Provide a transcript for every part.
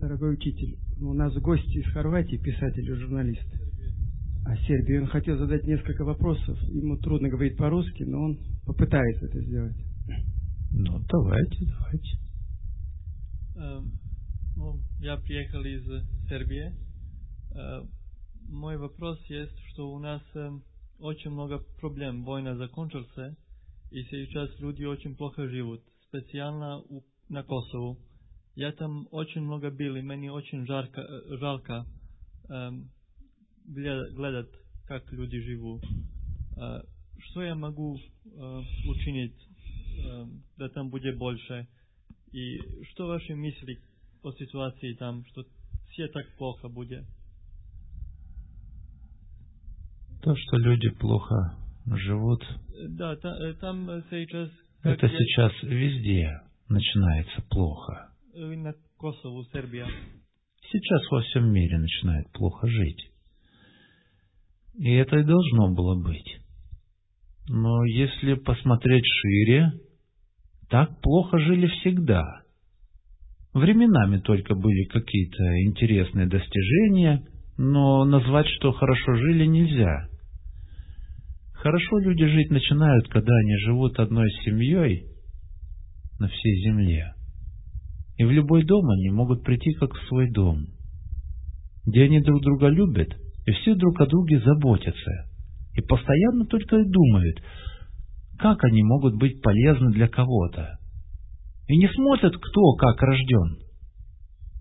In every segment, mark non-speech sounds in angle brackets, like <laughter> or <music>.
Дорогой учитель, у нас гость из Хорватии, писатель и журналист. А Сербии он хотел задать несколько вопросов. Ему трудно говорить по-русски, но он попытается это сделать. Ну, давайте, давайте. Эм, ну, я приехал из Сербии. Э, мой вопрос есть, что у нас э, очень много проблем. Война закончилась, и сейчас люди очень плохо живут, специально у, на Косово. Я там очень много был, и мне очень жарко, жалко э, глядать, как люди живут. Э, что я могу э, учинить, э, да там будет больше? И что ваши мысли по ситуации там, что все так плохо будет? То, что люди плохо живут. Да, та, там сейчас... Это я... сейчас везде начинается плохо на Косово, Сербия. Сейчас во всем мире начинает плохо жить. И это и должно было быть. Но если посмотреть шире, так плохо жили всегда. Временами только были какие-то интересные достижения, но назвать, что хорошо жили, нельзя. Хорошо люди жить начинают, когда они живут одной семьей на всей земле. И в любой дом они могут прийти как в свой дом, где они друг друга любят и все друг о друге заботятся, и постоянно только и думают, как они могут быть полезны для кого-то. И не смотрят, кто как рожден.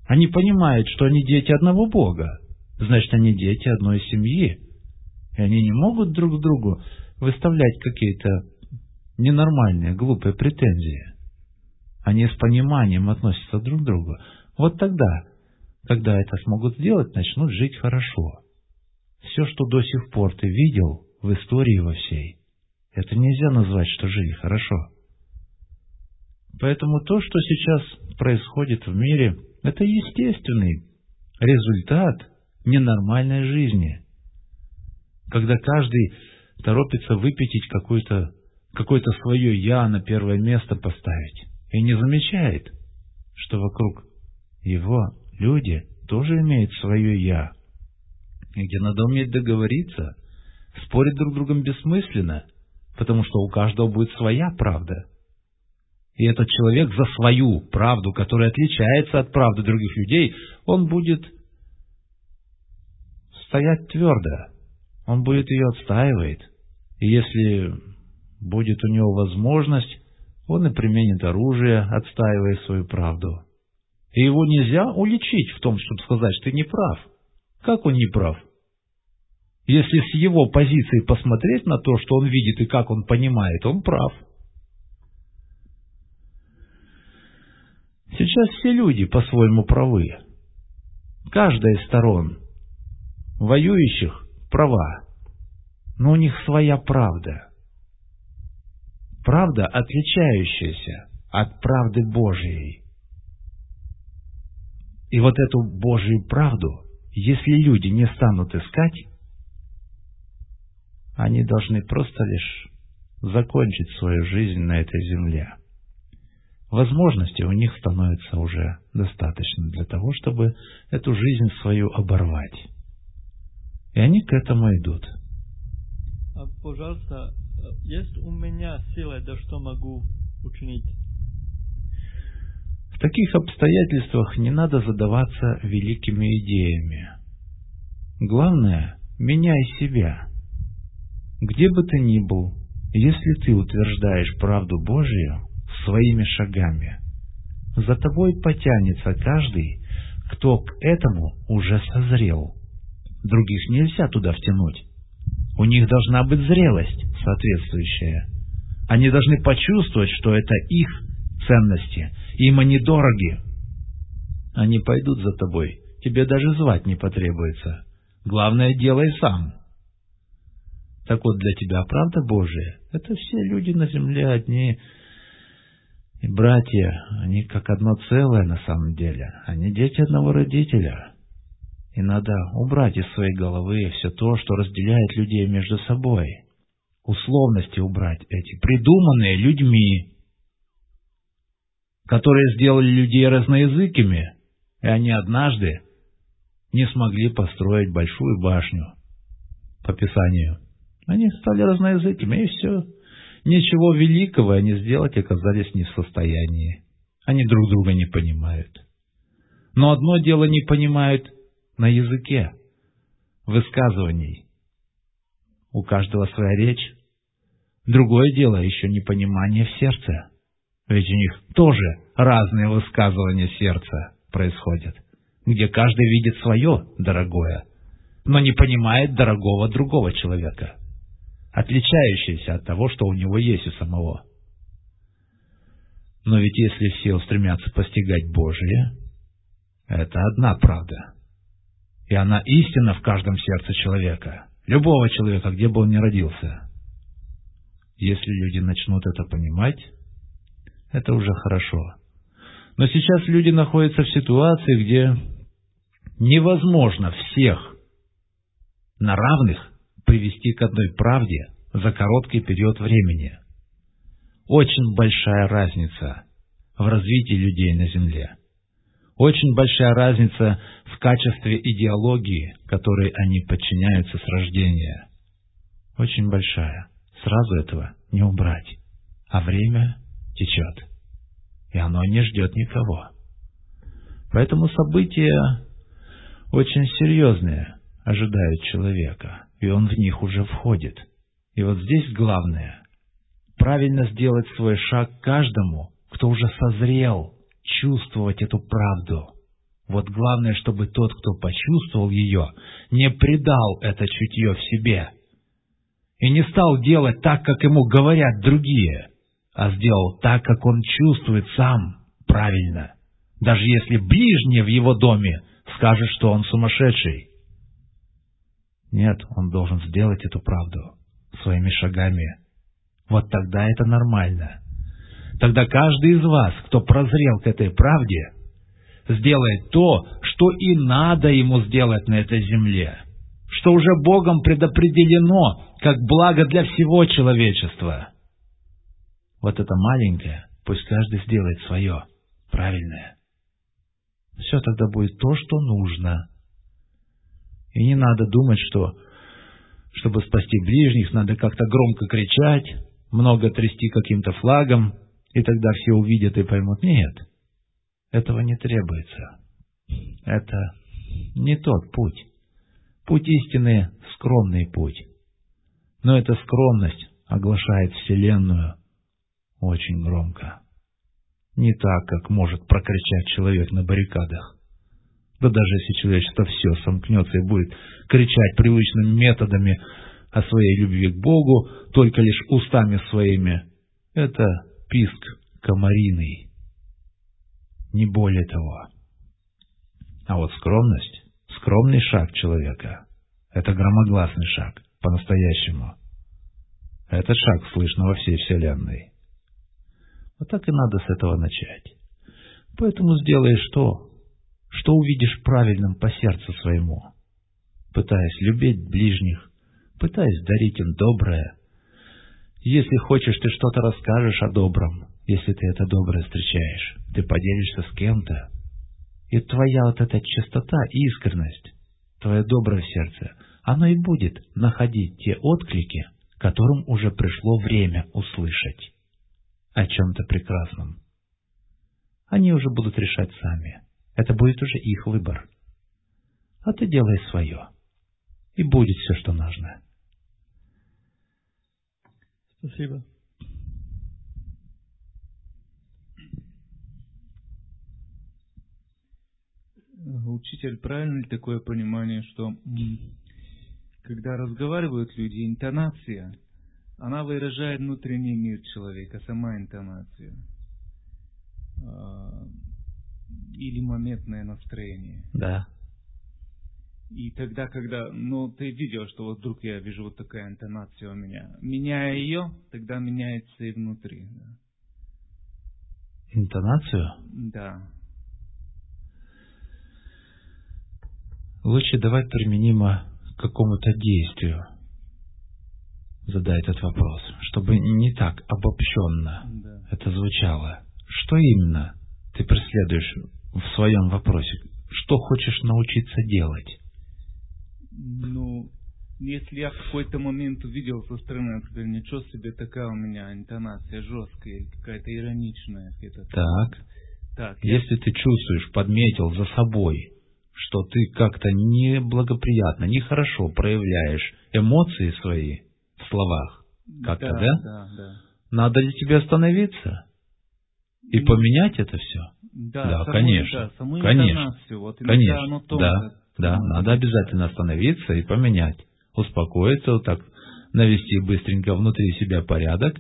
Они понимают, что они дети одного Бога, значит, они дети одной семьи, и они не могут друг другу выставлять какие-то ненормальные, глупые претензии. Они с пониманием относятся друг к другу. Вот тогда, когда это смогут сделать, начнут жить хорошо. Все, что до сих пор ты видел в истории во всей, это нельзя назвать, что жили хорошо. Поэтому то, что сейчас происходит в мире, это естественный результат ненормальной жизни. Когда каждый торопится выпятить какое-то какое свое «я» на первое место поставить и не замечает, что вокруг его люди тоже имеют свое «я», где надо уметь договориться, спорить друг с другом бессмысленно, потому что у каждого будет своя правда. И этот человек за свою правду, которая отличается от правды других людей, он будет стоять твердо, он будет ее отстаивать. И если будет у него возможность, он и применит оружие, отстаивая свою правду. И его нельзя уличить в том, чтобы сказать, что ты не прав. Как он не прав? Если с его позиции посмотреть на то, что он видит и как он понимает, он прав. Сейчас все люди по-своему правы. Каждая из сторон воюющих права, но у них своя правда правда, отличающаяся от правды Божией. И вот эту Божию правду, если люди не станут искать, они должны просто лишь закончить свою жизнь на этой земле. Возможностей у них становится уже достаточно для того, чтобы эту жизнь свою оборвать. И они к этому идут. А, пожалуйста, есть у меня сила, да что могу учинить? В таких обстоятельствах не надо задаваться великими идеями. Главное, меняй себя. Где бы ты ни был, если ты утверждаешь правду Божию своими шагами, за тобой потянется каждый, кто к этому уже созрел. Других нельзя туда втянуть. У них должна быть зрелость соответствующая. Они должны почувствовать, что это их ценности, им они дороги. Они пойдут за тобой, тебе даже звать не потребуется. Главное, делай сам. Так вот, для тебя правда Божия — это все люди на земле одни, и братья, они как одно целое на самом деле, они дети одного родителя. И надо убрать из своей головы все то, что разделяет людей между собой. Условности убрать эти, придуманные людьми, которые сделали людей разноязыкими. И они однажды не смогли построить большую башню по Писанию. Они стали разноязыкими, и все. Ничего великого они сделать оказались не в состоянии. Они друг друга не понимают. Но одно дело не понимают на языке, высказываний. У каждого своя речь. Другое дело еще непонимание в сердце. Ведь у них тоже разные высказывания сердца происходят, где каждый видит свое дорогое, но не понимает дорогого другого человека, отличающееся от того, что у него есть у самого. Но ведь если все устремятся постигать Божие, это одна правда. И она истина в каждом сердце человека, любого человека, где бы он ни родился. Если люди начнут это понимать, это уже хорошо. Но сейчас люди находятся в ситуации, где невозможно всех на равных привести к одной правде за короткий период времени. Очень большая разница в развитии людей на Земле. Очень большая разница в качестве идеологии, которой они подчиняются с рождения. Очень большая. Сразу этого не убрать. А время течет. И оно не ждет никого. Поэтому события очень серьезные ожидают человека, и он в них уже входит. И вот здесь главное — правильно сделать свой шаг каждому, кто уже созрел чувствовать эту правду. Вот главное, чтобы тот, кто почувствовал ее, не предал это чутье в себе и не стал делать так, как ему говорят другие, а сделал так, как он чувствует сам правильно, даже если ближний в его доме скажет, что он сумасшедший. Нет, он должен сделать эту правду своими шагами. Вот тогда это нормально. Тогда каждый из вас, кто прозрел к этой правде, сделает то, что и надо ему сделать на этой земле, что уже Богом предопределено как благо для всего человечества. Вот это маленькое, пусть каждый сделает свое, правильное. Все тогда будет то, что нужно. И не надо думать, что, чтобы спасти ближних, надо как-то громко кричать, много трясти каким-то флагом, и тогда все увидят и поймут. Нет, этого не требуется. Это не тот путь. Путь истины — скромный путь. Но эта скромность оглашает Вселенную очень громко. Не так, как может прокричать человек на баррикадах. Да даже если человечество все сомкнется и будет кричать привычными методами о своей любви к Богу, только лишь устами своими, это писк комариный. Не более того. А вот скромность, скромный шаг человека, это громогласный шаг, по-настоящему. Этот шаг слышно во всей Вселенной. Вот так и надо с этого начать. Поэтому сделаешь то, что увидишь правильным по сердцу своему, пытаясь любить ближних, пытаясь дарить им доброе. Если хочешь, ты что-то расскажешь о добром, если ты это доброе встречаешь, ты поделишься с кем-то. И твоя вот эта чистота, искренность, твое доброе сердце, оно и будет находить те отклики, которым уже пришло время услышать о чем-то прекрасном. Они уже будут решать сами. Это будет уже их выбор. А ты делай свое. И будет все, что нужно. Спасибо. Учитель, правильно ли такое понимание, что когда разговаривают люди, интонация – она выражает внутренний мир человека, сама интонация. А, или моментное настроение. Да. И тогда, когда, ну, ты видел, что вот вдруг я вижу вот такая интонация у меня. Меняя ее, тогда меняется и внутри. Да. Интонацию? Да. Лучше давать применимо к какому-то действию задай этот вопрос, чтобы не так обобщенно да. это звучало. Что именно ты преследуешь в своем вопросе? Что хочешь научиться делать? Ну, если я в какой-то момент увидел со стороны, например, ничего себе такая у меня интонация жесткая, какая-то ироничная. Это Так. так я- Если ты чувствуешь, подметил за собой, что ты как-то неблагоприятно, нехорошо проявляешь эмоции свои в словах, как-то, да? да? Да, да. надо ли тебе остановиться и Ну, поменять это все? Да, Да, саму- конечно, Да, саму конечно, интонацию. Вот Конечно, да, да, надо обязательно остановиться и поменять, успокоиться, вот так навести быстренько внутри себя порядок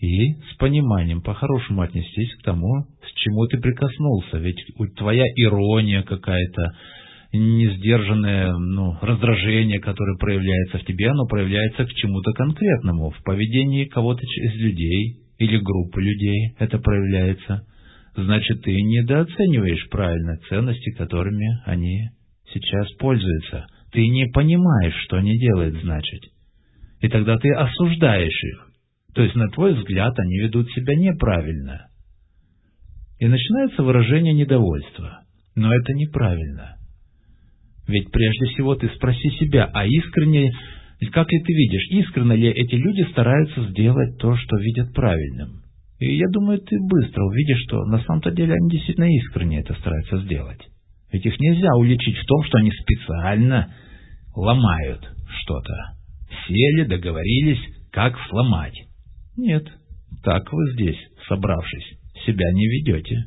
и с пониманием по-хорошему отнестись к тому, с чему ты прикоснулся. Ведь твоя ирония какая-то, несдержанное ну, раздражение, которое проявляется в тебе, оно проявляется к чему-то конкретному, в поведении кого-то из людей или группы людей это проявляется. Значит, ты недооцениваешь правильно ценности, которыми они сейчас пользуются. Ты не понимаешь, что они делают, значит. И тогда ты осуждаешь их. То есть, на твой взгляд, они ведут себя неправильно. И начинается выражение недовольства. Но это неправильно. Ведь прежде всего ты спроси себя, а искренне, как ли ты видишь, искренне ли эти люди стараются сделать то, что видят правильным? И я думаю, ты быстро увидишь, что на самом-то деле они действительно искренне это стараются сделать. Ведь их нельзя уличить в том, что они специально ломают что-то. Сели, договорились, как сломать. Нет, так вы здесь, собравшись, себя не ведете.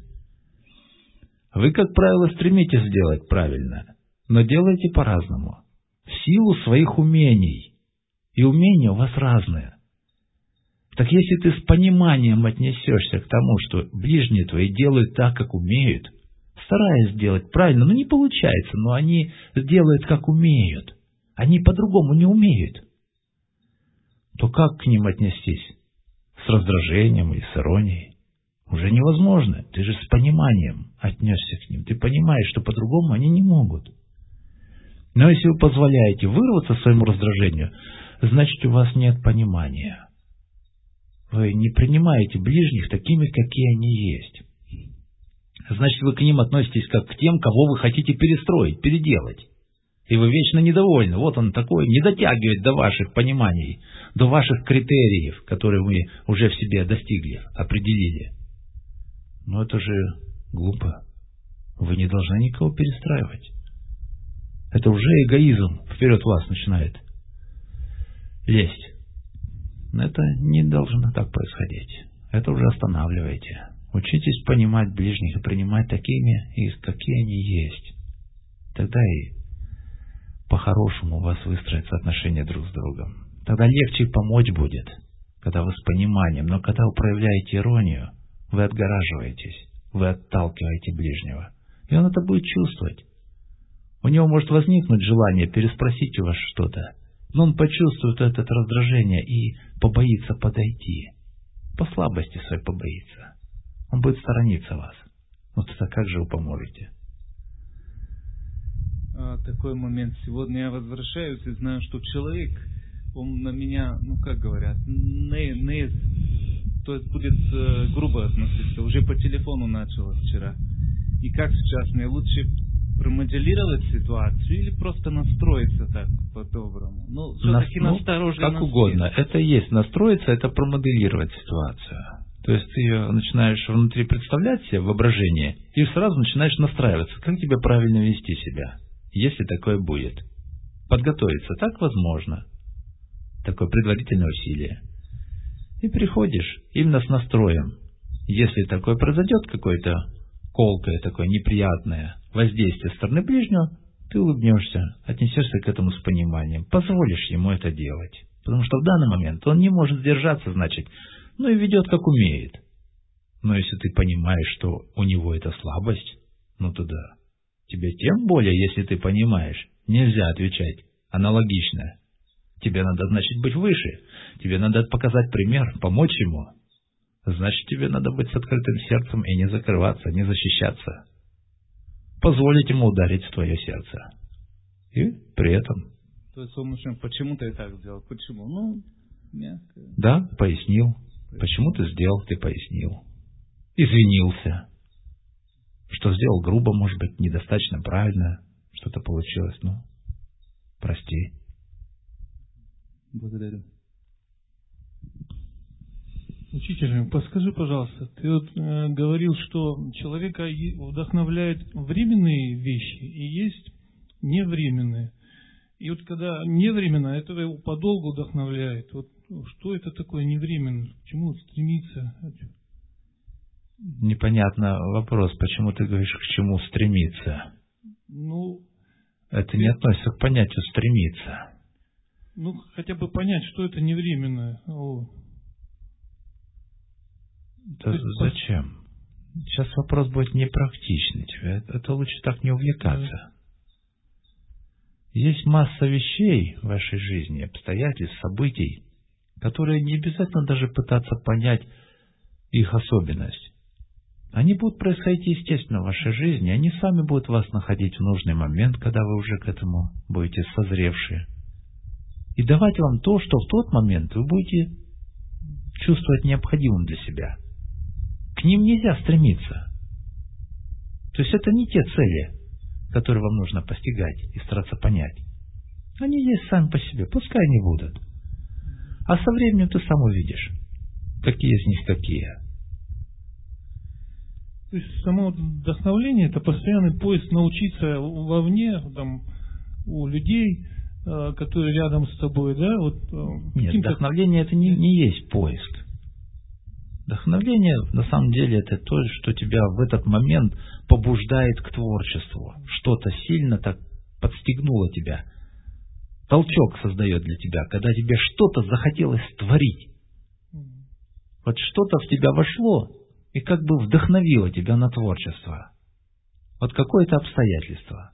Вы, как правило, стремитесь сделать правильно, но делаете по-разному. В силу своих умений. И умения у вас разные. Так если ты с пониманием отнесешься к тому, что ближние твои делают так, как умеют, стараясь сделать правильно, но не получается, но они делают, как умеют, они по-другому не умеют, то как к ним отнестись? С раздражением или с иронией? Уже невозможно. Ты же с пониманием отнесся к ним. Ты понимаешь, что по-другому они не могут. Но если вы позволяете вырваться своему раздражению, значит, у вас нет понимания. Вы не принимаете ближних такими, какие они есть. Значит, вы к ним относитесь как к тем, кого вы хотите перестроить, переделать. И вы вечно недовольны. Вот он такой, не дотягивает до ваших пониманий, до ваших критериев, которые вы уже в себе достигли, определили. Но это же глупо. Вы не должны никого перестраивать. Это уже эгоизм вперед вас начинает лезть. Это не должно так происходить. Это уже останавливайте. Учитесь понимать ближних и принимать такими, какие они есть. Тогда и по-хорошему у вас выстроятся отношения друг с другом. Тогда легче помочь будет, когда вы с пониманием. Но когда вы проявляете иронию, вы отгораживаетесь, вы отталкиваете ближнего. И он это будет чувствовать. У него может возникнуть желание переспросить у вас что-то, но он почувствует это раздражение и побоится подойти. По слабости своей побоится. Он будет сторониться вас. Вот это как же вы поможете? А, такой момент. Сегодня я возвращаюсь и знаю, что человек, он на меня, ну как говорят, не, не, то есть будет э, грубо относиться. Уже по телефону начало вчера. И как сейчас мне лучше промоделировать ситуацию или просто настроиться так по-доброму? Ну, все-таки Нас- ну, настороженно. Как угодно. Это есть настроиться, это промоделировать ситуацию. То есть ты ее начинаешь внутри представлять себе, воображение, и сразу начинаешь настраиваться, как тебе правильно вести себя, если такое будет. Подготовиться так возможно. Такое предварительное усилие. И приходишь именно с настроем. Если такое произойдет, какое-то колкое, такое неприятное воздействие со стороны ближнего, ты улыбнешься, отнесешься к этому с пониманием, позволишь ему это делать. Потому что в данный момент он не может сдержаться, значит, ну и ведет как умеет. Но если ты понимаешь, что у него это слабость, ну туда. Тебе тем более, если ты понимаешь, нельзя отвечать аналогично. Тебе надо, значит, быть выше. Тебе надо показать пример, помочь ему. Значит, тебе надо быть с открытым сердцем и не закрываться, не защищаться. Позволить ему ударить в твое сердце. И при этом, То есть он почему ты так сделал? Почему? Ну, мягко. да, пояснил. Почему ты сделал, ты пояснил. Извинился. что сделал грубо, может быть, недостаточно правильно, что-то получилось, ну, прости. Благодарю. Учитель, подскажи, пожалуйста, ты вот э, говорил, что человека вдохновляет временные вещи и есть невременные. И вот когда невременно, это его подолгу вдохновляет. Вот что это такое невременно? К чему стремиться? Непонятно вопрос, почему ты говоришь, к чему стремиться? Ну, это не относится к понятию стремиться. Ну, хотя бы понять, что это невременное. Да зачем? Сейчас вопрос будет непрактичный тебе. Это лучше так не увлекаться. Есть масса вещей в вашей жизни, обстоятельств, событий, которые не обязательно даже пытаться понять их особенность. Они будут происходить естественно в вашей жизни, они сами будут вас находить в нужный момент, когда вы уже к этому будете созревшие. И давать вам то, что в тот момент вы будете чувствовать необходимым для себя – к ним нельзя стремиться. То есть это не те цели, которые вам нужно постигать и стараться понять. Они есть сами по себе, пускай они будут. А со временем ты сам увидишь, какие из них какие. То есть само вдохновление это постоянный поиск научиться вовне, там, у людей, э, которые рядом с тобой, да? Вот, э, Нет, вдохновление это не, не есть поиск. Вдохновление, на самом деле, это то, что тебя в этот момент побуждает к творчеству. Что-то сильно так подстегнуло тебя. Толчок создает для тебя, когда тебе что-то захотелось творить. Вот что-то в тебя вошло и как бы вдохновило тебя на творчество. Вот какое-то обстоятельство.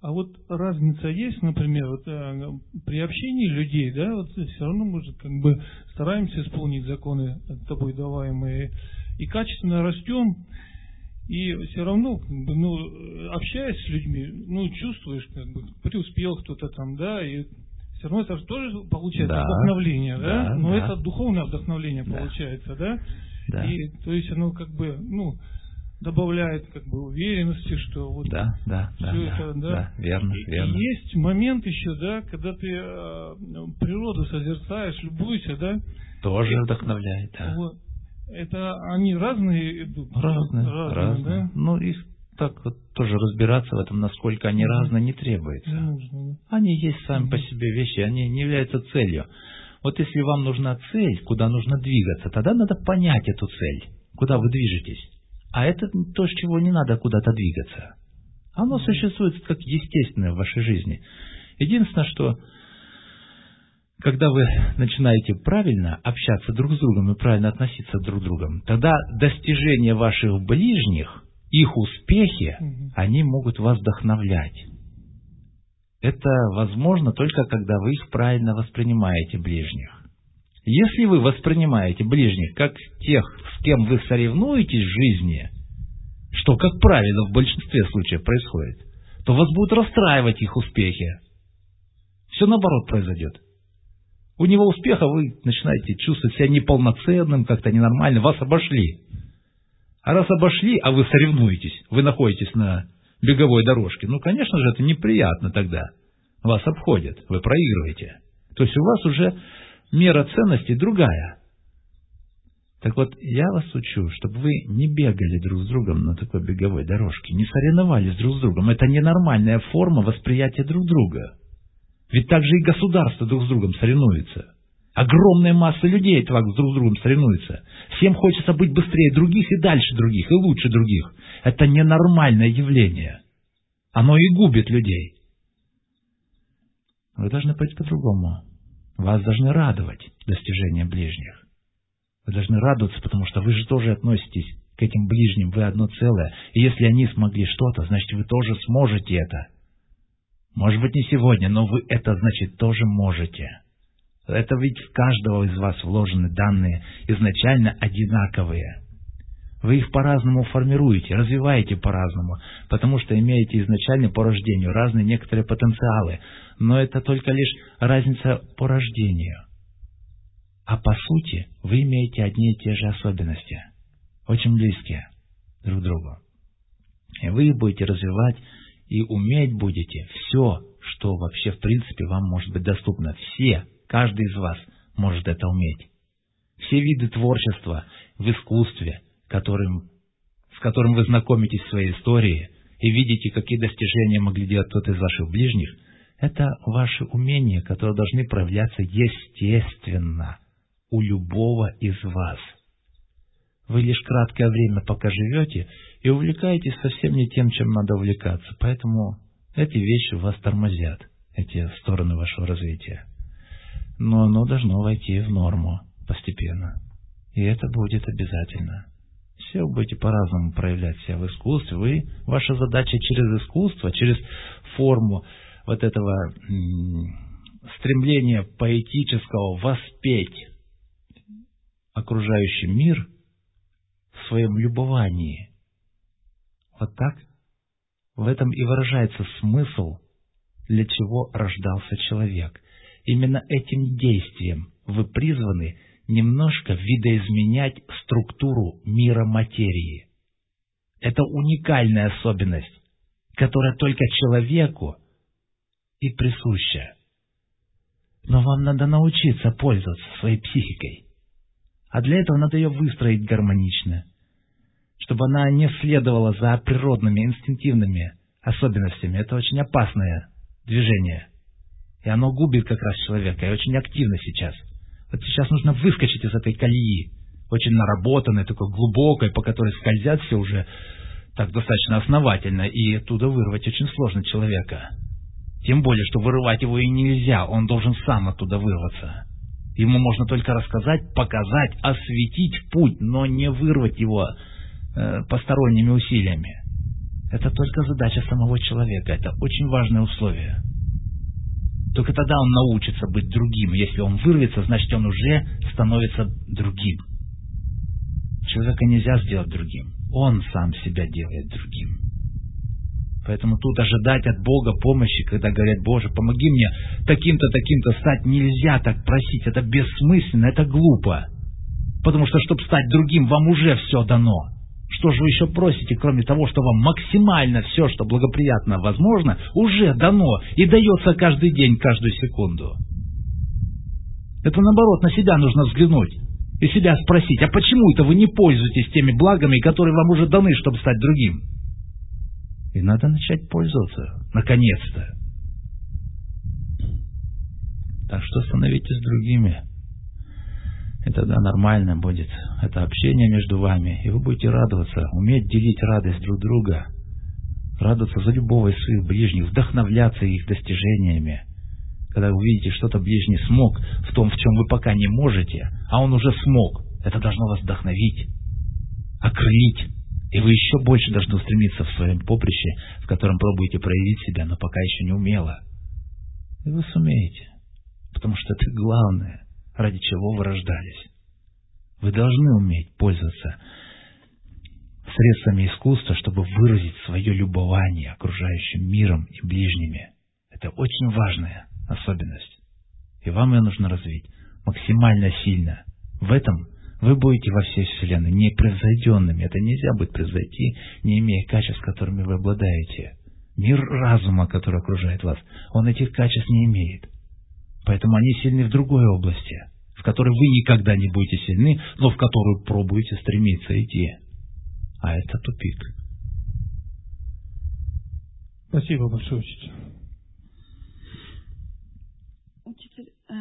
А вот разница есть, например, вот, э, при общении людей, да, вот все равно мы же как бы стараемся исполнить законы тобой даваемые и качественно растем, и все равно, как бы, ну, общаясь с людьми, ну, чувствуешь, как бы, преуспел кто-то там, да, и все равно это же тоже получается да, вдохновление, да, да но да. это духовное вдохновление да. получается, да, да. и то есть оно как бы, ну, добавляет как бы уверенности, что вот да, да, все да, это, да, да, верно, и, верно. Есть момент еще, да, когда ты э, природу созерцаешь, любуешься, да. Тоже и, вдохновляет, да. Вот, это они разные идут. Разные, разные, разные. Да? Ну, их так вот тоже разбираться в этом, насколько они разные, не требуется. Нужно. Они есть сами по себе вещи, они не являются целью. Вот если вам нужна цель, куда нужно двигаться, тогда надо понять эту цель, куда вы движетесь. А это то, с чего не надо куда-то двигаться. Оно существует как естественное в вашей жизни. Единственное, что когда вы начинаете правильно общаться друг с другом и правильно относиться друг к другу, тогда достижения ваших ближних, их успехи, они могут вас вдохновлять. Это возможно только когда вы их правильно воспринимаете ближних. Если вы воспринимаете ближних как тех, с кем вы соревнуетесь в жизни, что, как правило, в большинстве случаев происходит, то вас будут расстраивать их успехи. Все наоборот произойдет. У него успеха вы начинаете чувствовать себя неполноценным, как-то ненормально, вас обошли. А раз обошли, а вы соревнуетесь, вы находитесь на беговой дорожке, ну, конечно же, это неприятно тогда. Вас обходят, вы проигрываете. То есть у вас уже мера ценностей другая. Так вот, я вас учу, чтобы вы не бегали друг с другом на такой беговой дорожке, не соревновались друг с другом. Это ненормальная форма восприятия друг друга. Ведь так же и государство друг с другом соревнуется. Огромная масса людей так друг с другом соревнуется. Всем хочется быть быстрее других и дальше других, и лучше других. Это ненормальное явление. Оно и губит людей. Вы должны быть по-другому. Вас должны радовать достижения ближних. Вы должны радоваться, потому что вы же тоже относитесь к этим ближним, вы одно целое. И если они смогли что-то, значит, вы тоже сможете это. Может быть, не сегодня, но вы это, значит, тоже можете. Это ведь в каждого из вас вложены данные изначально одинаковые. Вы их по-разному формируете, развиваете по-разному, потому что имеете изначально по рождению разные некоторые потенциалы, но это только лишь разница по рождению. А по сути вы имеете одни и те же особенности, очень близкие. друг другу. И вы будете развивать и уметь будете все, что вообще в принципе вам может быть доступно. Все, каждый из вас может это уметь. Все виды творчества в искусстве, которым, с которым вы знакомитесь в своей истории и видите, какие достижения могли делать кто-то из ваших ближних, это ваши умения, которые должны проявляться естественно у любого из вас. Вы лишь краткое время пока живете и увлекаетесь совсем не тем, чем надо увлекаться, поэтому эти вещи вас тормозят, эти стороны вашего развития. Но оно должно войти в норму постепенно. И это будет обязательно. Все вы будете по-разному проявлять себя в искусстве. Вы, ваша задача через искусство, через форму вот этого стремления поэтического воспеть окружающий мир своем любовании. Вот так? В этом и выражается смысл, для чего рождался человек. Именно этим действием вы призваны немножко видоизменять структуру мира материи. Это уникальная особенность, которая только человеку и присуща. Но вам надо научиться пользоваться своей психикой. А для этого надо ее выстроить гармонично, чтобы она не следовала за природными, инстинктивными особенностями. Это очень опасное движение. И оно губит как раз человека, и очень активно сейчас – вот сейчас нужно выскочить из этой колеи, очень наработанной, такой глубокой, по которой скользят все уже так достаточно основательно, и оттуда вырвать очень сложно человека. Тем более, что вырывать его и нельзя, он должен сам оттуда вырваться. Ему можно только рассказать, показать, осветить путь, но не вырвать его посторонними усилиями. Это только задача самого человека, это очень важное условие. Только тогда он научится быть другим. Если он вырвется, значит он уже становится другим. Человека нельзя сделать другим. Он сам себя делает другим. Поэтому тут ожидать от Бога помощи, когда говорят, Боже, помоги мне таким-то, таким-то стать, нельзя так просить. Это бессмысленно, это глупо. Потому что, чтобы стать другим, вам уже все дано. Что же вы еще просите, кроме того, что вам максимально все, что благоприятно возможно, уже дано и дается каждый день, каждую секунду? Это наоборот, на себя нужно взглянуть и себя спросить, а почему это вы не пользуетесь теми благами, которые вам уже даны, чтобы стать другим? И надо начать пользоваться, наконец-то. Так что становитесь другими. И тогда нормально будет это общение между вами, и вы будете радоваться, уметь делить радость друг друга, радоваться за любого из своих ближних, вдохновляться их достижениями. Когда вы увидите, что-то ближний смог в том, в чем вы пока не можете, а он уже смог, это должно вас вдохновить, окрылить, и вы еще больше должны устремиться в своем поприще, в котором пробуете проявить себя, но пока еще не умело. И вы сумеете, потому что это главное ради чего вы рождались. Вы должны уметь пользоваться средствами искусства, чтобы выразить свое любование окружающим миром и ближними. Это очень важная особенность. И вам ее нужно развить максимально сильно. В этом вы будете во всей Вселенной непревзойденными. Это нельзя будет превзойти, не имея качеств, которыми вы обладаете. Мир разума, который окружает вас, он этих качеств не имеет. Поэтому они сильны в другой области, в которой вы никогда не будете сильны, но в которую пробуете стремиться идти. А это тупик. Спасибо большое, учитель. Учитель, э,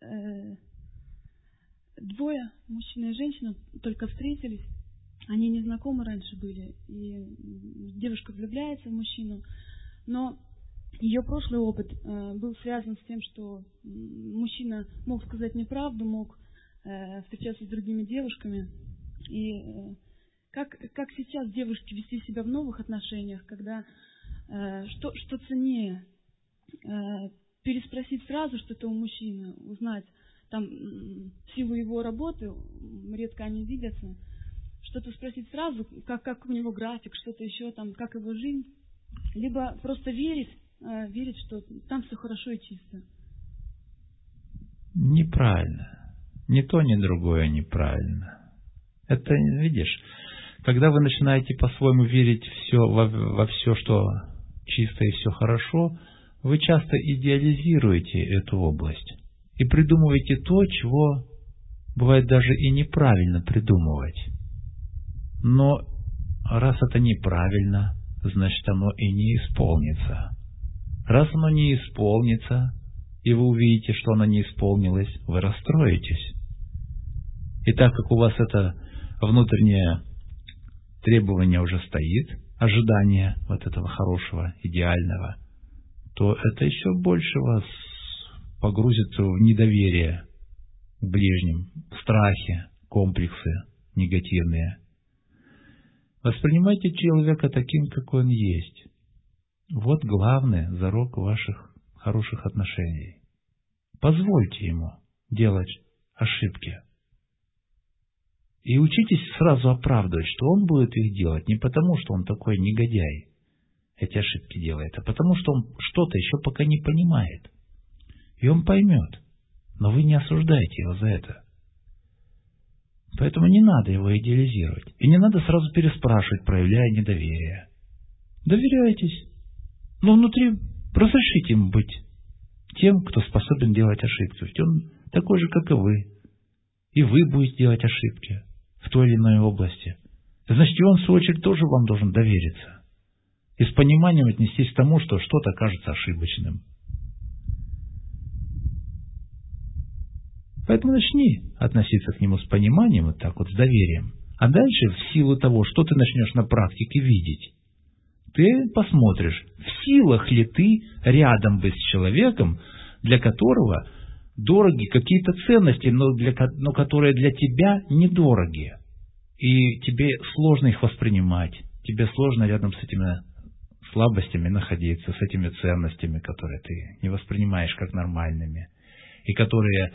э, двое, мужчина и женщина, только встретились. Они не знакомы раньше были. И девушка влюбляется в мужчину. Но ее прошлый опыт э, был связан с тем, что мужчина мог сказать неправду, мог э, встречаться с другими девушками. И э, как, как сейчас девушке вести себя в новых отношениях, когда что, что ценнее, переспросить сразу что-то у мужчины, узнать там силу его работы, редко они видятся, что-то спросить сразу, как, как у него график, что-то еще там, как его жизнь, либо просто верить Э, верить, что там все хорошо и чисто. Неправильно. Ни то, ни другое неправильно. Это, видишь, когда вы начинаете по-своему верить все, во, во все, что чисто и все хорошо, вы часто идеализируете эту область и придумываете то, чего бывает даже и неправильно придумывать. Но раз это неправильно, значит оно и не исполнится. Раз оно не исполнится, и вы увидите, что оно не исполнилось, вы расстроитесь. И так как у вас это внутреннее требование уже стоит, ожидание вот этого хорошего, идеального, то это еще больше вас погрузит в недоверие к ближним, страхи, комплексы негативные. Воспринимайте человека таким, какой он есть. Вот главный зарок ваших хороших отношений. Позвольте ему делать ошибки. И учитесь сразу оправдывать, что он будет их делать не потому, что он такой негодяй, эти ошибки делает, а потому, что он что-то еще пока не понимает. И он поймет, но вы не осуждаете его за это. Поэтому не надо его идеализировать. И не надо сразу переспрашивать, проявляя недоверие. Доверяйтесь. Но внутри разрешите ему быть тем, кто способен делать ошибки. Ведь он такой же, как и вы. И вы будете делать ошибки в той или иной области. Значит, и он, в свою очередь, тоже вам должен довериться. И с пониманием отнестись к тому, что что-то кажется ошибочным. Поэтому начни относиться к нему с пониманием, вот так вот, с доверием. А дальше, в силу того, что ты начнешь на практике видеть, ты посмотришь, в силах ли ты рядом быть с человеком, для которого дороги какие-то ценности, но, для, но которые для тебя недороги. И тебе сложно их воспринимать, тебе сложно рядом с этими слабостями находиться, с этими ценностями, которые ты не воспринимаешь как нормальными, и которые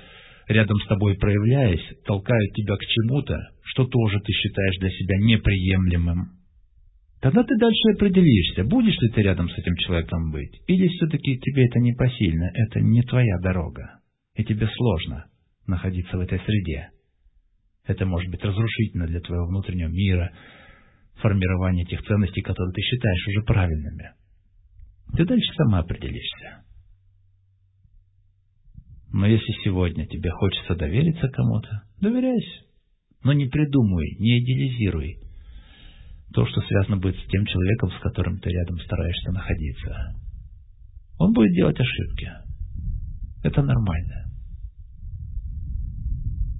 рядом с тобой проявляясь, толкают тебя к чему-то, что тоже ты считаешь для себя неприемлемым. Тогда ты дальше определишься, будешь ли ты рядом с этим человеком быть, или все-таки тебе это непосильно, это не твоя дорога и тебе сложно находиться в этой среде. Это может быть разрушительно для твоего внутреннего мира, формирования тех ценностей, которые ты считаешь уже правильными. Ты дальше сама определишься. Но если сегодня тебе хочется довериться кому-то, доверяйся. Но не придумывай, не идеализируй то, что связано будет с тем человеком, с которым ты рядом стараешься находиться. Он будет делать ошибки. Это нормально.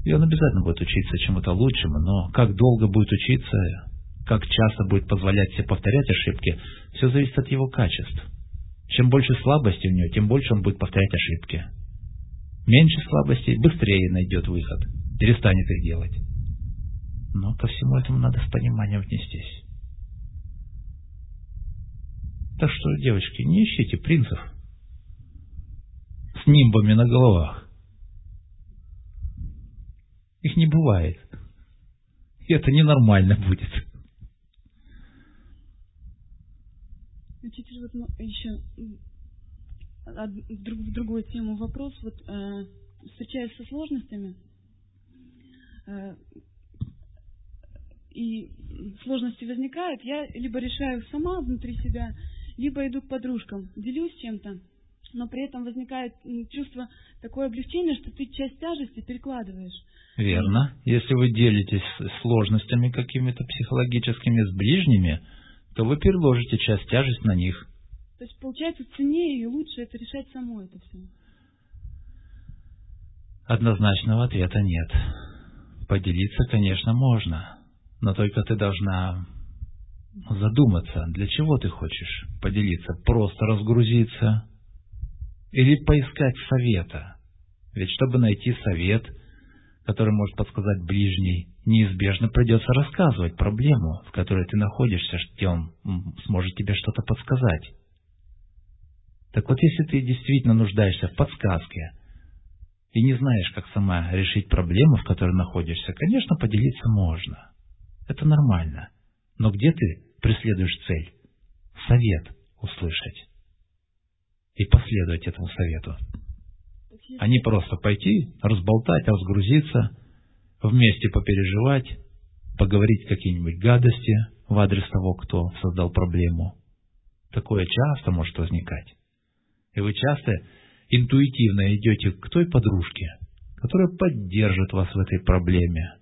И он обязательно будет учиться чему-то лучшему, но как долго будет учиться, как часто будет позволять себе повторять ошибки, все зависит от его качеств. Чем больше слабостей у него, тем больше он будет повторять ошибки. Меньше слабостей, быстрее найдет выход, перестанет их делать. Но ко всему этому надо с пониманием отнестись. Так что, девочки, не ищите принцев с нимбами на головах. Их не бывает. И это ненормально будет. Учитель, вот ну, еще в другую тему вопрос. Вот э, встречаясь со сложностями, э, и сложности возникают, я либо решаю сама внутри себя, либо иду к подружкам, делюсь чем-то, но при этом возникает чувство такое облегчение, что ты часть тяжести перекладываешь. Верно. Если вы делитесь сложностями какими-то психологическими с ближними, то вы переложите часть тяжести на них. То есть, получается, ценнее и лучше это решать самой это все. Однозначного ответа нет. Поделиться, конечно, можно, но только ты должна задуматься, для чего ты хочешь поделиться, просто разгрузиться или поискать совета. Ведь чтобы найти совет – который может подсказать ближний, неизбежно придется рассказывать проблему, в которой ты находишься, где он сможет тебе что-то подсказать. Так вот, если ты действительно нуждаешься в подсказке и не знаешь, как сама решить проблему, в которой находишься, конечно, поделиться можно. Это нормально. Но где ты преследуешь цель? Совет услышать. И последовать этому совету а не просто пойти, разболтать, разгрузиться, вместе попереживать поговорить какие-нибудь гадости в адрес того, кто создал проблему. Такое часто может возникать. И вы часто интуитивно идете к той подружке, которая поддержит вас в этой проблеме.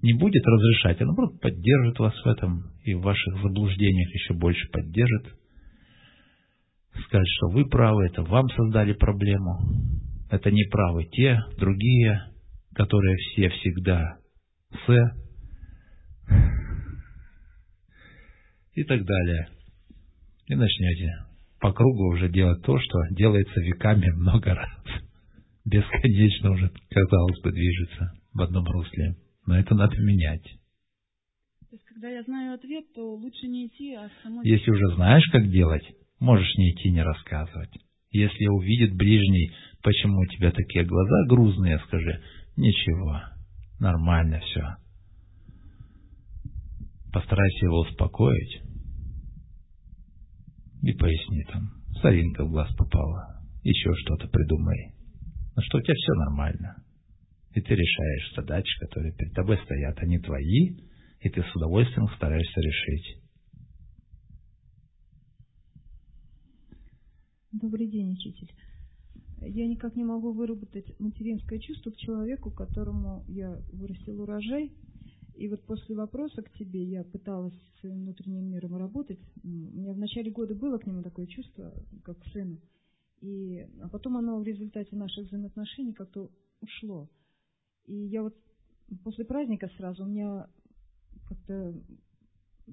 Не будет разрешать, а наоборот поддержит вас в этом и в ваших заблуждениях еще больше поддержит. Сказать, что вы правы, это вам создали проблему. Это не правы те, другие, которые все всегда с и так далее. И начнете по кругу уже делать то, что делается веками много раз. Бесконечно уже, казалось бы, движется в одном русле. Но это надо менять. То есть, когда я знаю ответ, то лучше не идти, а самой... Если уже знаешь, как делать, можешь не идти, не рассказывать. Если увидит ближний, почему у тебя такие глаза грузные, скажи, ничего, нормально все. Постарайся его успокоить и поясни там, соринка в глаз попала, еще что-то придумай. Ну что, у тебя все нормально. И ты решаешь задачи, которые перед тобой стоят, они твои, и ты с удовольствием стараешься решить. Добрый день, учитель. Я никак не могу выработать материнское чувство к человеку, которому я вырастил урожай, и вот после вопроса к тебе я пыталась с своим внутренним миром работать. У меня в начале года было к нему такое чувство, как к сыну. И, а потом оно в результате наших взаимоотношений как-то ушло. И я вот после праздника сразу, у меня как-то,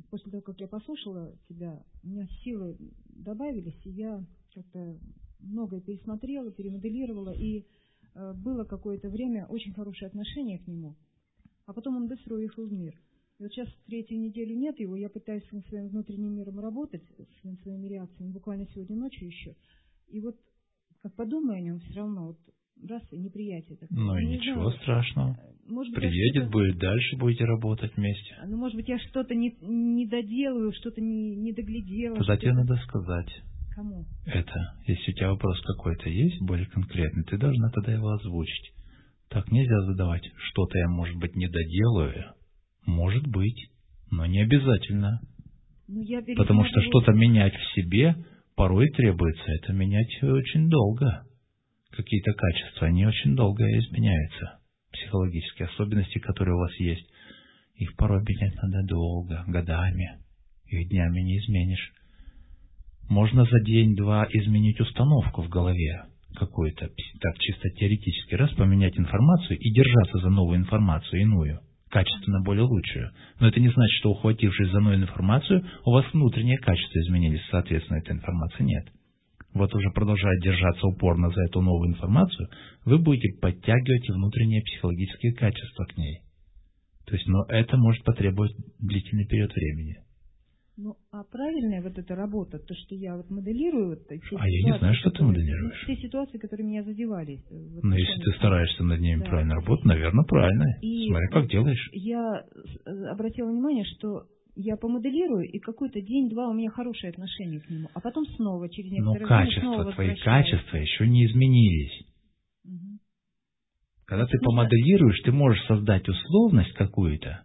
после того, как я послушала тебя, у меня силы добавились, и я как-то многое пересмотрела, перемоделировала, и э, было какое-то время очень хорошее отношение к нему – а потом он быстро уехал в мир. И вот сейчас третью неделю нет его, я пытаюсь с своим внутренним миром работать, с своими реакциями, буквально сегодня ночью еще. И вот, как подумаю о нем, все равно, вот раз неприятие такое. Ну и ничего знаю, страшного. Может быть, Приедет, будет, дальше будете работать вместе. Ну, может быть, я что-то не, не доделаю, что-то не, не доглядела. Тогда тебе надо сказать. Кому? Это. Если у тебя вопрос какой-то есть, более конкретный, ты должна тогда его озвучить. Так нельзя задавать. Что-то я, может быть, не доделаю. Может быть, но не обязательно. Ну, я Потому что что-то менять в себе порой требуется. Это менять очень долго. Какие-то качества, они очень долго изменяются. Психологические особенности, которые у вас есть. Их порой менять надо долго, годами. Их днями не изменишь. Можно за день-два изменить установку в голове какой-то, так чисто теоретически, раз поменять информацию и держаться за новую информацию, иную, качественно более лучшую. Но это не значит, что ухватившись за новую информацию, у вас внутренние качества изменились, соответственно, этой информации нет. Вот уже продолжая держаться упорно за эту новую информацию, вы будете подтягивать и внутренние психологические качества к ней. То есть, но это может потребовать длительный период времени. Ну, а правильная вот эта работа, то, что я вот моделирую вот А я не знаю, что ты моделируешь. Все ситуации, которые меня задевали. Вот Но если ты стараешься над ними да. правильно работать, наверное, правильно. И Смотри, как делаешь. Я э, обратила внимание, что я помоделирую, и какой-то день-два у меня хорошее отношение к нему, а потом снова, через некоторое Но время качества, снова твои качества еще не изменились. Угу. Когда ты помоделируешь, ты можешь создать условность какую-то,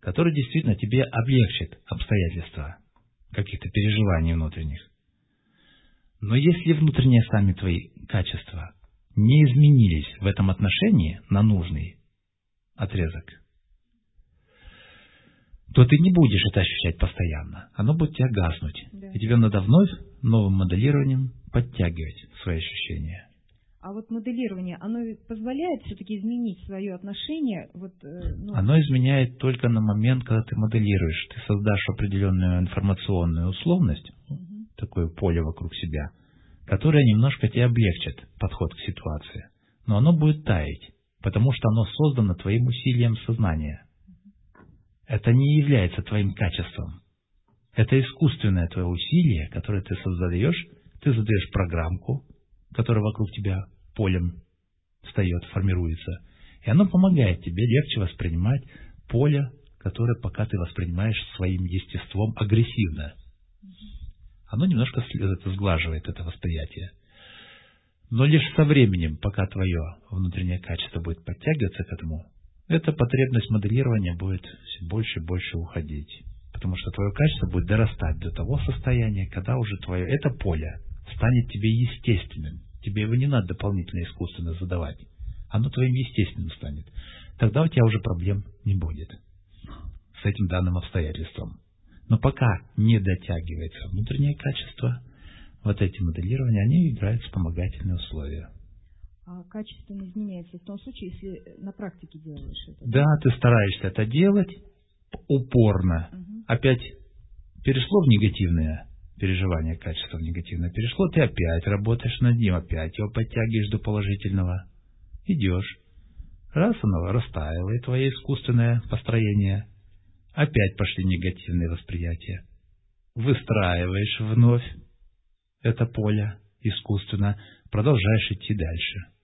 который действительно тебе облегчит обстоятельства каких-то переживаний внутренних. Но если внутренние сами твои качества не изменились в этом отношении на нужный отрезок, то ты не будешь это ощущать постоянно. Оно будет тебя гаснуть. Да. И тебе надо вновь новым моделированием подтягивать свои ощущения. А вот моделирование, оно позволяет все-таки изменить свое отношение? Вот, э, ну... Оно изменяет только на момент, когда ты моделируешь. Ты создашь определенную информационную условность, угу. такое поле вокруг себя, которое немножко тебе облегчит подход к ситуации. Но оно будет таять, потому что оно создано твоим усилием сознания. Это не является твоим качеством. Это искусственное твое усилие, которое ты создаешь. Ты задаешь программку, которая вокруг тебя полем встает, формируется. И оно помогает тебе легче воспринимать поле, которое пока ты воспринимаешь своим естеством агрессивно. Оно немножко это сглаживает это восприятие. Но лишь со временем, пока твое внутреннее качество будет подтягиваться к этому эта потребность моделирования будет все больше и больше уходить. Потому что твое качество будет дорастать до того состояния, когда уже твое это поле станет тебе естественным. Тебе его не надо дополнительно искусственно задавать. Оно твоим естественным станет. Тогда у тебя уже проблем не будет с этим данным обстоятельством. Но пока не дотягивается внутреннее качество, вот эти моделирования, они играют вспомогательные условия. А качество не изменяется в том случае, если на практике делаешь это? Да, ты стараешься это делать упорно. Угу. Опять перешло в негативное переживание, качество в негативное перешло, ты опять работаешь над ним, опять его подтягиваешь до положительного. Идешь. Раз оно растаяло, и твое искусственное построение. Опять пошли негативные восприятия. Выстраиваешь вновь это поле искусственно, продолжаешь идти дальше.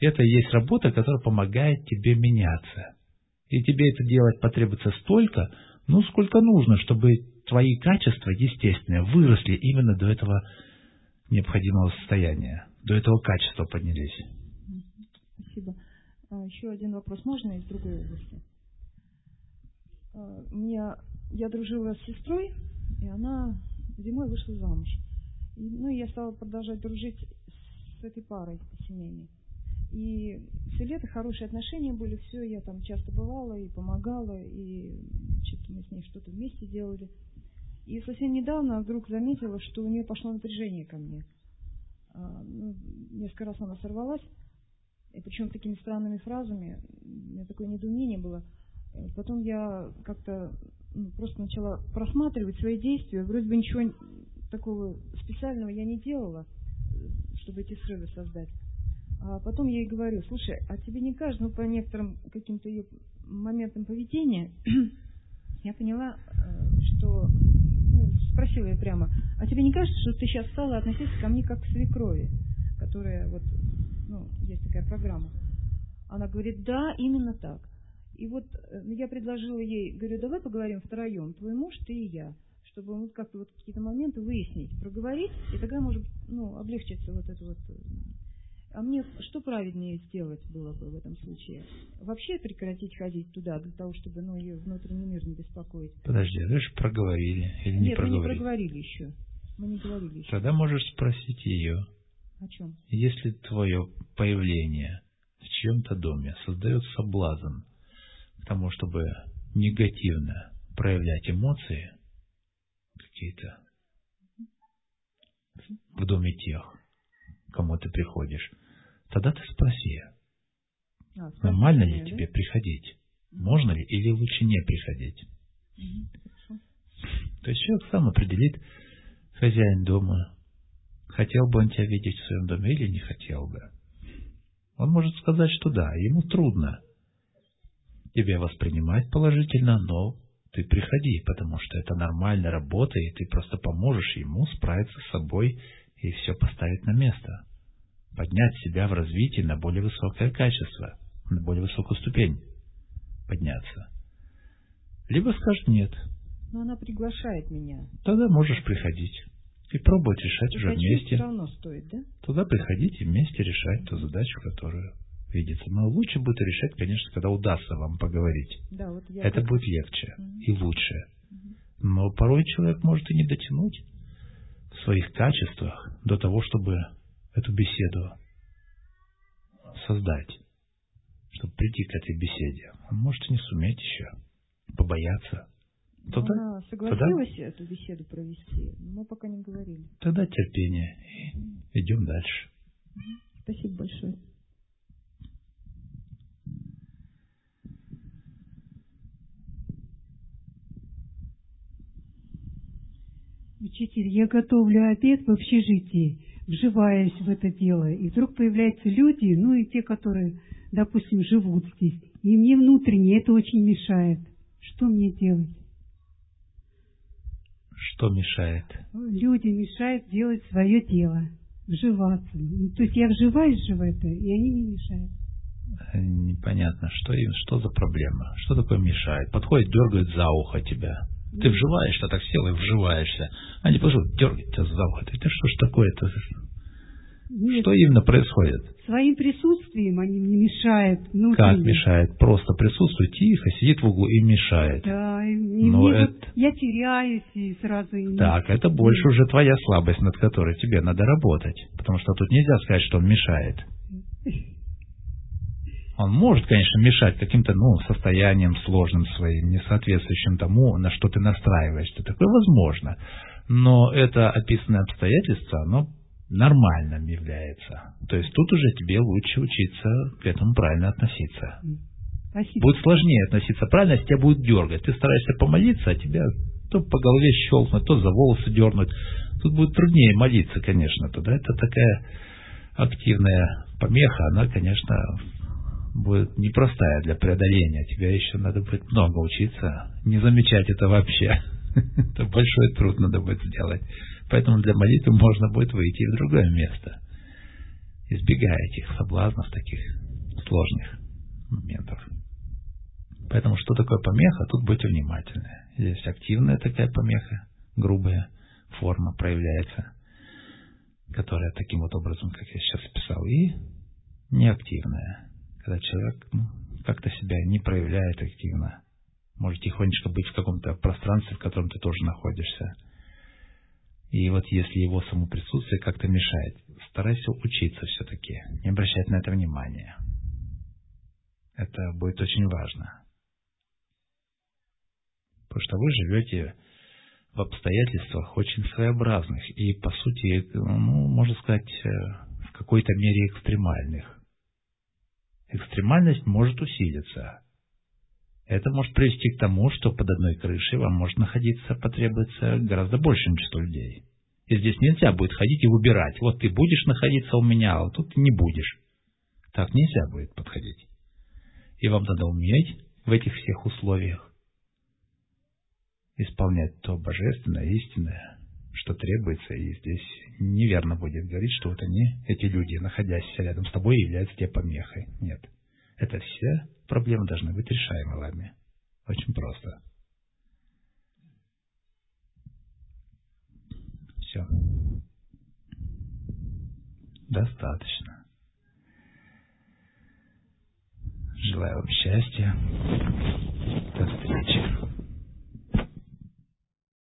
Это и есть работа, которая помогает тебе меняться. И тебе это делать потребуется столько, ну, сколько нужно, чтобы твои качества, естественно, выросли именно до этого необходимого состояния, до этого качества поднялись. Спасибо. А, еще один вопрос. Можно из другой области? А, меня, я дружила с сестрой, и она зимой вышла замуж. И, ну, я стала продолжать дружить с этой парой семейной. И все лето хорошие отношения были, все, я там часто бывала и помогала, и что-то мы с ней что-то вместе делали. И совсем недавно вдруг заметила, что у нее пошло напряжение ко мне. А, ну, несколько раз она сорвалась, и причем такими странными фразами. У меня такое недоумение было. Потом я как-то ну, просто начала просматривать свои действия. Вроде бы ничего такого специального я не делала, чтобы эти срывы создать. А потом я ей говорю, слушай, а тебе не кажется, ну, по некоторым каким-то ее моментам поведения, <clears throat> я поняла, э, что ну, спросила ее прямо, а тебе не кажется, что ты сейчас стала относиться ко мне как к свекрови, которая вот, ну, есть такая программа. Она говорит, да, именно так. И вот э, я предложила ей, говорю, давай поговорим втроем, твой муж, ты и я, чтобы вот как-то вот какие-то моменты выяснить, проговорить, и тогда может, ну, облегчится вот это вот э, а мне что правильнее сделать было бы в этом случае? Вообще прекратить ходить туда, для того, чтобы ну, ее внутренний мир не беспокоить? Подожди, вы же проговорили или не Нет, проговорили? мы не проговорили еще. Мы не говорили еще. Тогда можешь спросить ее. О чем? Если твое появление в чьем-то доме создает соблазн к тому, чтобы негативно проявлять эмоции какие-то в доме тех, кому ты приходишь, Тогда ты спроси, а, нормально ли да? тебе приходить? Можно ли или лучше не приходить? Угу, То есть человек сам определит, хозяин дома, хотел бы он тебя видеть в своем доме или не хотел бы. Он может сказать, что да, ему трудно тебя воспринимать положительно, но ты приходи, потому что это нормальная работа, и ты просто поможешь ему справиться с собой и все поставить на место поднять себя в развитии на более высокое качество, на более высокую ступень подняться. Либо скажет нет. Но она приглашает меня. Тогда можешь приходить и пробовать решать уже вместе. все равно стоит, да? Туда приходите вместе решать ту задачу, которую видится. Но лучше будет решать, конечно, когда удастся вам поговорить. Да, вот я Это будет легче угу. и лучше. Угу. Но порой человек может и не дотянуть своих качествах до того, чтобы эту беседу создать, чтобы прийти к этой беседе. Он может не суметь еще, побояться. Тогда, Она согласилась тогда, эту беседу провести, но мы пока не говорили. Тогда терпение. И идем дальше. Спасибо большое. Учитель, я готовлю обед в общежитии вживаясь в это дело. И вдруг появляются люди, ну и те, которые, допустим, живут здесь. И мне внутренне это очень мешает. Что мне делать? Что мешает? Люди мешают делать свое дело, вживаться. Ну, то есть я вживаюсь же в это, и они не мешают. Непонятно, что, что за проблема, что такое мешает. Подходит, дергает за ухо тебя. Ты вживаешься, так сел и вживаешься. Они просто дергают тебя за ухо. Ты что ж такое-то? Нет, Что именно происходит? своим присутствием они мне мешают внутренне. Как мешает? Просто присутствует тихо, сидит в углу и мешает. Да, и, и Но мне это- вот- я теряюсь и сразу... и- Так, это больше уже твоя слабость, над которой тебе надо работать. Потому что тут нельзя сказать, что он мешает. <laughs> Он может, конечно, мешать каким-то, ну, состоянием сложным своим, не соответствующим тому, на что ты настраиваешься. Такое возможно. Но это описанное обстоятельство, оно нормальным является. То есть тут уже тебе лучше учиться к этому правильно относиться. Спасибо. Будет сложнее относиться правильно, если тебя будет дергать. Ты стараешься помолиться, а тебя то по голове щелкнуть, то за волосы дернуть. Тут будет труднее молиться, конечно. Тогда это такая активная помеха, она, конечно, будет непростая для преодоления. Тебе еще надо будет много учиться, не замечать это вообще. <laughs> Это большой труд надо будет сделать. Поэтому для молитвы можно будет выйти в другое место, избегая этих соблазнов, таких сложных моментов. Поэтому что такое помеха, тут будьте внимательны. Здесь активная такая помеха, грубая форма проявляется, которая таким вот образом, как я сейчас описал, и неактивная, когда человек ну, как-то себя не проявляет активно. Может тихонечко быть в каком-то пространстве, в котором ты тоже находишься. И вот если его само присутствие как-то мешает, старайся учиться все-таки, не обращать на это внимания. Это будет очень важно. Потому что вы живете в обстоятельствах очень своеобразных и, по сути, ну, можно сказать, э, в какой-то мере экстремальных. Экстремальность может усилиться. Это может привести к тому, что под одной крышей вам может находиться, потребуется гораздо большим число людей. И здесь нельзя будет ходить и выбирать. Вот ты будешь находиться у меня, а тут ты не будешь. Так нельзя будет подходить. И вам надо уметь в этих всех условиях исполнять то божественное, истинное, что требуется, и здесь неверно будет говорить, что вот они, эти люди, находясь рядом с тобой, являются тебе помехой. Нет. Это все проблемы должны быть решаемы вами. Очень просто. Все. Достаточно. Желаю вам счастья. До встречи.